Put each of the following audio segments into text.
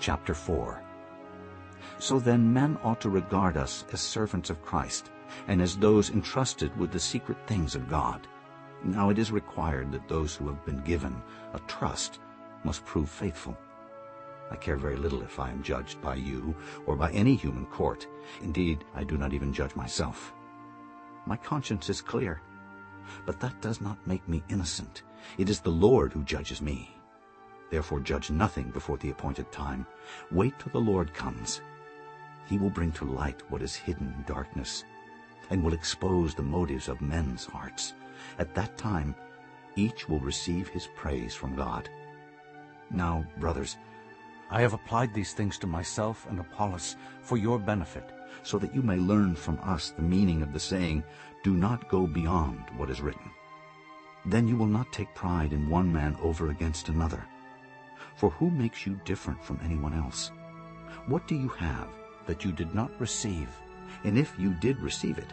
Chapter 4 So then men ought to regard us as servants of Christ, and as those entrusted with the secret things of God. Now it is required that those who have been given a trust must prove faithful. I care very little if I am judged by you or by any human court. Indeed, I do not even judge myself. My conscience is clear, but that does not make me innocent. It is the Lord who judges me. Therefore judge nothing before the appointed time. Wait till the Lord comes. He will bring to light what is hidden in darkness, and will expose the motives of men's hearts. At that time each will receive his praise from God. Now, brothers, I have applied these things to myself and Apollos for your benefit, so that you may learn from us the meaning of the saying, Do not go beyond what is written. Then you will not take pride in one man over against another. For who makes you different from anyone else? What do you have that you did not receive? And if you did receive it,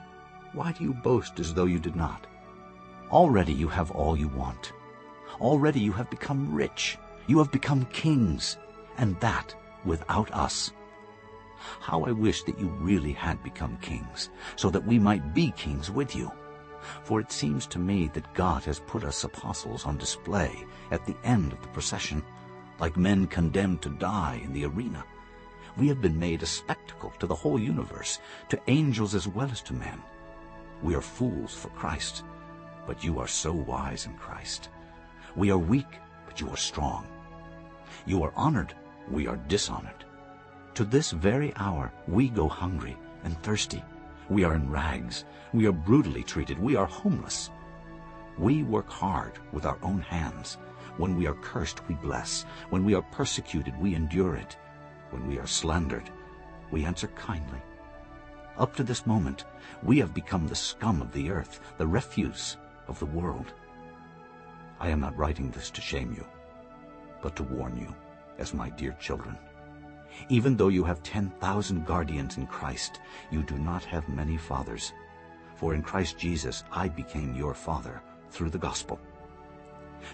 why do you boast as though you did not? Already you have all you want. Already you have become rich. You have become kings, and that without us. How I wish that you really had become kings, so that we might be kings with you. For it seems to me that God has put us apostles on display at the end of the procession, like men condemned to die in the arena. We have been made a spectacle to the whole universe, to angels as well as to men. We are fools for Christ, but you are so wise in Christ. We are weak, but you are strong. You are honored, we are dishonored. To this very hour we go hungry and thirsty. We are in rags. We are brutally treated. We are homeless. We work hard with our own hands. When we are cursed, we bless. When we are persecuted, we endure it. When we are slandered, we answer kindly. Up to this moment, we have become the scum of the earth, the refuse of the world. I am not writing this to shame you, but to warn you, as my dear children. Even though you have 10,000 guardians in Christ, you do not have many fathers. For in Christ Jesus I became your father through the gospel.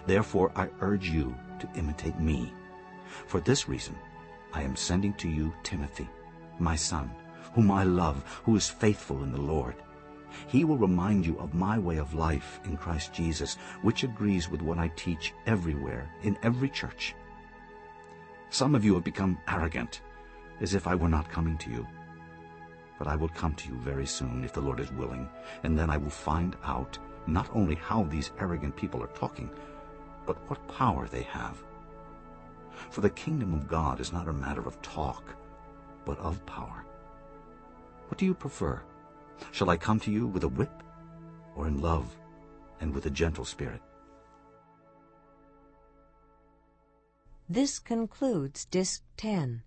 Therefore I urge you to imitate me. For this reason I am sending to you Timothy, my son, whom I love, who is faithful in the Lord. He will remind you of my way of life in Christ Jesus, which agrees with what I teach everywhere, in every church. Some of you have become arrogant, as if I were not coming to you. But I will come to you very soon, if the Lord is willing, and then I will find out not only how these arrogant people are talking, but what power they have. For the kingdom of God is not a matter of talk, but of power. What do you prefer? Shall I come to you with a whip, or in love and with a gentle spirit? This concludes Disc 10.